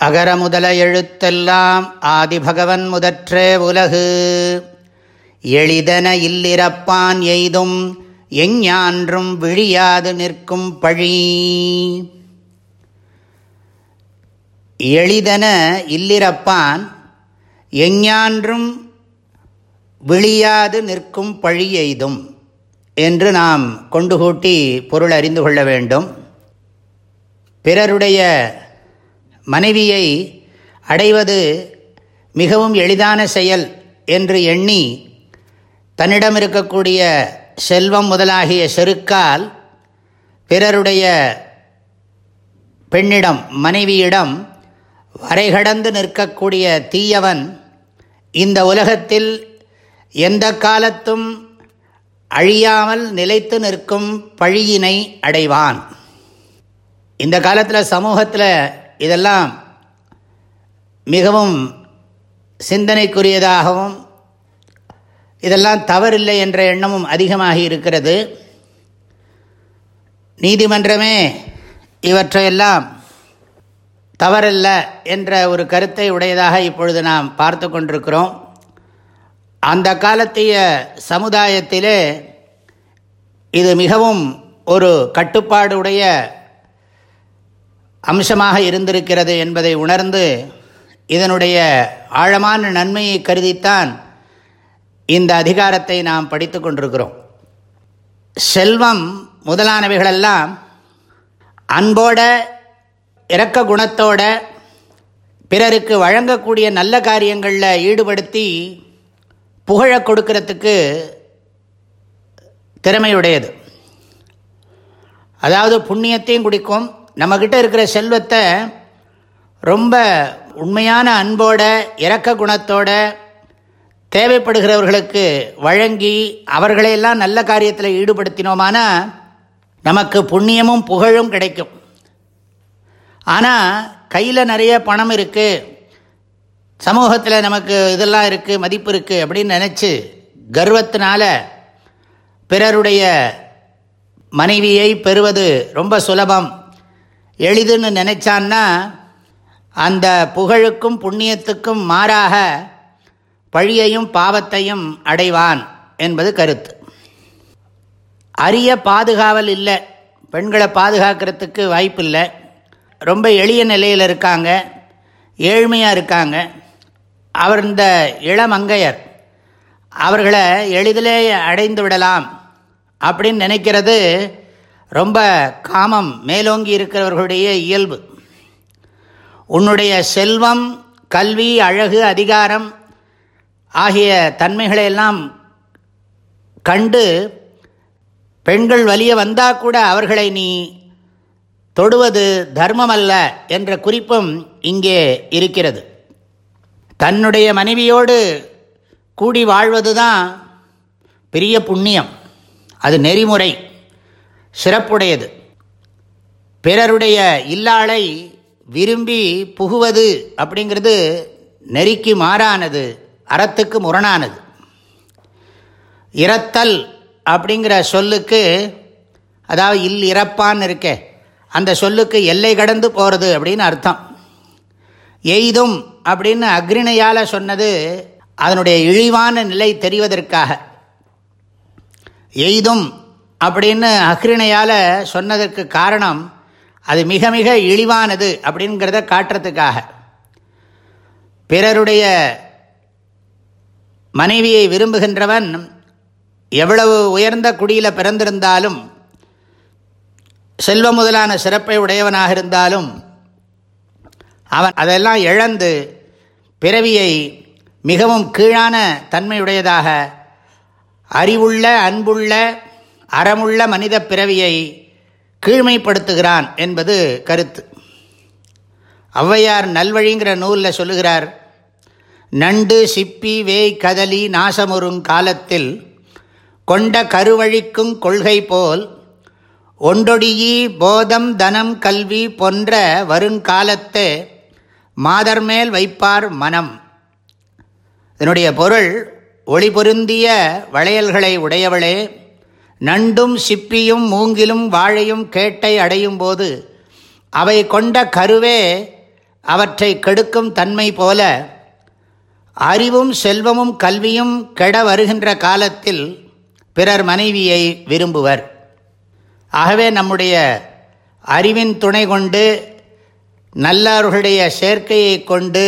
அகர முதல எழுத்தெல்லாம் ஆதிபகவன் முதற்றே உலகு. எளிதன இல்லிரப்பான் எய்தும் எஞ்ஞான்றும் விழியாது நிற்கும் பழி. எளிதன இல்லிரப்பான் எஞ்ஞான்றும் விழியாது நிற்கும் பழி எய்தும் என்று நாம் கொண்டு கூட்டி பொருள் அறிந்து கொள்ள வேண்டும். பிறருடைய மனைவியை அடைவது மிகவும் எளிதான செயல் என்று எண்ணி தன்னிடம் இருக்கக்கூடிய செல்வம் முதலாகிய செருக்கால் பிறருடைய பெண்ணிடம் மனைவியிடம் வரைகடந்து நிற்கக்கூடிய தீயவன் இந்த உலகத்தில் எந்த காலத்தும் அழியாமல் நிலைத்து நிற்கும் பழியினை அடைவான். இந்த காலத்தில் சமூகத்தில் இதெல்லாம் மிகவும் சிந்தனைக்குரியதாகவும் இதெல்லாம் தவறில்லை என்ற எண்ணமும் அதிகமாகி இருக்கிறது. நீதிமன்றமே இவற்றையெல்லாம் தவறல்ல என்ற ஒரு கருத்தை உடையதாக இப்பொழுது நாம் பார்த்து கொண்டிருக்கிறோம். அந்த காலத்திய சமுதாயத்திலே இது மிகவும் ஒரு கட்டுப்பாடுடைய அம்சமாக இருந்திருக்கிறது என்பதை உணர்ந்து இதனுடைய ஆழமான நன்மையை கருதித்தான் இந்த அதிகாரத்தை நாம் படித்து கொண்டிருக்கிறோம். செல்வம் முதலானவைகளெல்லாம் அன்போட இரக்க குணத்தோட பிறருக்கு வழங்கக்கூடிய நல்ல காரியங்களில் ஈடுபடுத்தி புகழ கொடுக்கறதுக்கு திறமையுடையது. அதாவது புண்ணியத்தையும் குடிக்கும் நம்மக்கிட்ட இருக்கிற செல்வத்தை ரொம்ப உண்மையான அன்போட இரக்க குணத்தோட தேவைப்படுகிறவர்களுக்கு வழங்கி அவர்களையெல்லாம் நல்ல காரியத்தில் ஈடுபடுத்தினோமானா நமக்கு புண்ணியமும் புகழும் கிடைக்கும். ஆனால் கையில் நிறைய பணம் இருக்குது சமூகத்தில் நமக்கு இதெல்லாம் இருக்குது மதிப்பு இருக்குது அப்படின்னு நினச்சி கர்வத்தினால பிறருடைய மனைவியை பெறுவது ரொம்ப சுலபம். எளிதுன்னு நினைச்சான்னா அந்த புகழுக்கும் புண்ணியத்துக்கும் மாறாக பழியையும் பாவத்தையும் அடைவான் என்பது கருத்து. அரிய பாதுகாவல் இல்லை. பெண்களை பாதுகாக்கிறதுக்கு வாய்ப்பு இல்லை. ரொம்ப எளிய நிலையில் இருக்காங்க. ஏழ்மையாக இருக்காங்க. அவர் இந்த இளமங்கையர் அவர்களை எளிதிலே அடைந்து விடலாம் அப்படின்னு நினைக்கிறது ரொம்ப காமம் மேலோங்கி இருக்கிறவர்களுடைய இயல்பு. உன்னுடைய செல்வம் கல்வி அழகு அதிகாரம் ஆகிய தன்மைகளையெல்லாம் கண்டு பெண்கள் வலிய வந்தால் கூட அவர்களை நீ தொடுவது தர்மம் அல்ல என்ற குறிப்பும் இங்கே இருக்கிறது. தன்னுடைய மனைவியோடு கூடி வாழ்வது தான் பெரிய புண்ணியம். அது நெறிமுறை. சிறப்புடையது. பிறருடைய இல்லாளை விரும்பி புகுவது அப்படிங்கிறது நெறிக்கு மாறானது அறத்துக்கு முரணானது. இறத்தல் அப்படிங்கிற சொல்லுக்கு அதாவது இல் இறப்பான்னு இருக்கே அந்த சொல்லுக்கு எல்லை கடந்து போகிறது அப்படின்னு அர்த்தம். எய்தும் அப்படின்னு அக்ரிணையால் சொன்னது அதனுடைய இழிவான நிலை தெரிவதற்காக. எய்தும் அப்படின்னு அக்ரிணையால் சொன்னதற்கு காரணம் அது மிக மிக இழிவானது அப்படிங்கிறத காட்டுறதுக்காக. பிறருடைய மனைவியை விரும்புகின்றவன் எவ்வளவு உயர்ந்த குடியில் பிறந்திருந்தாலும் செல்வ முதலான சிறப்பை உடையவனாக இருந்தாலும் அவன் அதெல்லாம் இழந்து பிறவியை மிகவும் கீழான தன்மையுடையதாக அறிவுள்ள அன்புள்ள அறமுள்ள மனித பிறவியை கீழ்மைப்படுத்துகிறான் என்பது கருத்து. ஔவையார் நல்வழிங்கிற நூலில் சொல்லுகிறார் நண்டு சிப்பி வேய் கதலி நாசமுறும் காலத்தில் கொண்ட கருவழிக்கும் கொள்கை போல் ஒண்டொடியி போதம் தனம் கல்வி போன்ற வருங்காலத்தை மாதர்மேல் வைப்பார் மனம். இதனுடைய பொருள் ஒளி பொருந்திய வளையல்களை உடையவளே நண்டும் சிப்பியும் மூங்கிலும் வாழையும் கேட்டை அடையும் போது அவை கொண்ட கருவே அவற்றை கெடுக்கும் தன்மை போல அறிவும் செல்வமும் கல்வியும் கெட வருகின்ற காலத்தில் பிறர் மனைவியை விரும்புவர். ஆகவே நம்முடைய அறிவின் துணை கொண்டு நல்லவர்களுடைய சேர்க்கையை கொண்டு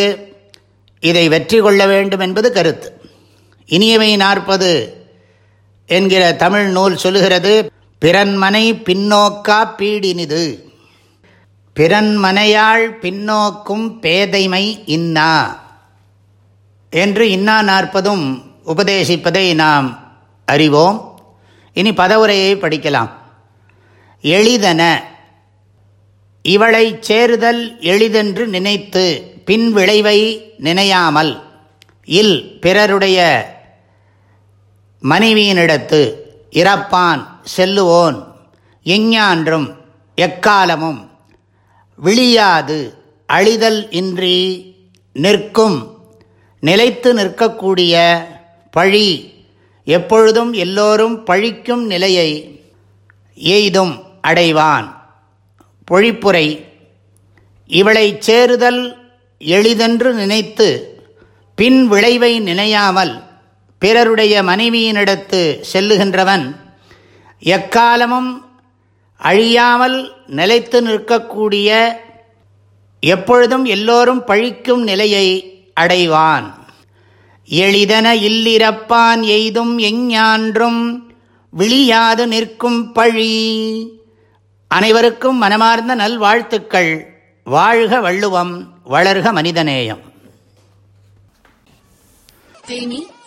இதை வெற்றி கொள்ள வேண்டும் என்பது கருத்து. இனியவை நாற்பது என்கிற தமிழ் நூல் சொல்லுகிறது பிறன்மனை பின்னோக்கா பீடினிது. பிறன்மனையாள் பின்னோக்கும் பேதைமை இன்னா. என்று இன்னா நாற்பதும் உபதேசிப்பதை நாம் அறிவோம். இனி பதவுரையை படிக்கலாம். எளிதன. இவளை சேருதல் எளிதென்று நினைத்து பின் விளைவை நினையாமல் இல் பிறருடைய மனைவியினிடத்து இறப்பான் செல்லுவோன் எஞ்ஞான்றும் எக்காலமும் விழியாது அழிதல் இன்றி நிற்கும் நிலைத்து நிற்கக்கூடிய பழி எப்பொழுதும் எல்லோரும் பழிக்கும் நிலையை எய்தும் அடைவான். பொழிப்புரை இவளை சேருதல் எளிதென்று நினைத்து பின் விளைவை நினையாமல் பிறருடைய மனைவியினிடத்து செல்லுகின்றவன் எக்காலமும் அழியாமல் நிலைத்து நிற்கக்கூடிய எப்பொழுதும் எல்லோரும் பழிக்கும் நிலையை அடைவான். எளிதன இல்லிரப்பான் எய்தும் எஞ்ஞான்றும் விழியாது நிற்கும் பழி. அனைவருக்கும் மனமார்ந்த நல்வாழ்த்துக்கள். வாழ்க வள்ளுவம் வளர்க மனிதநேயம். தேனி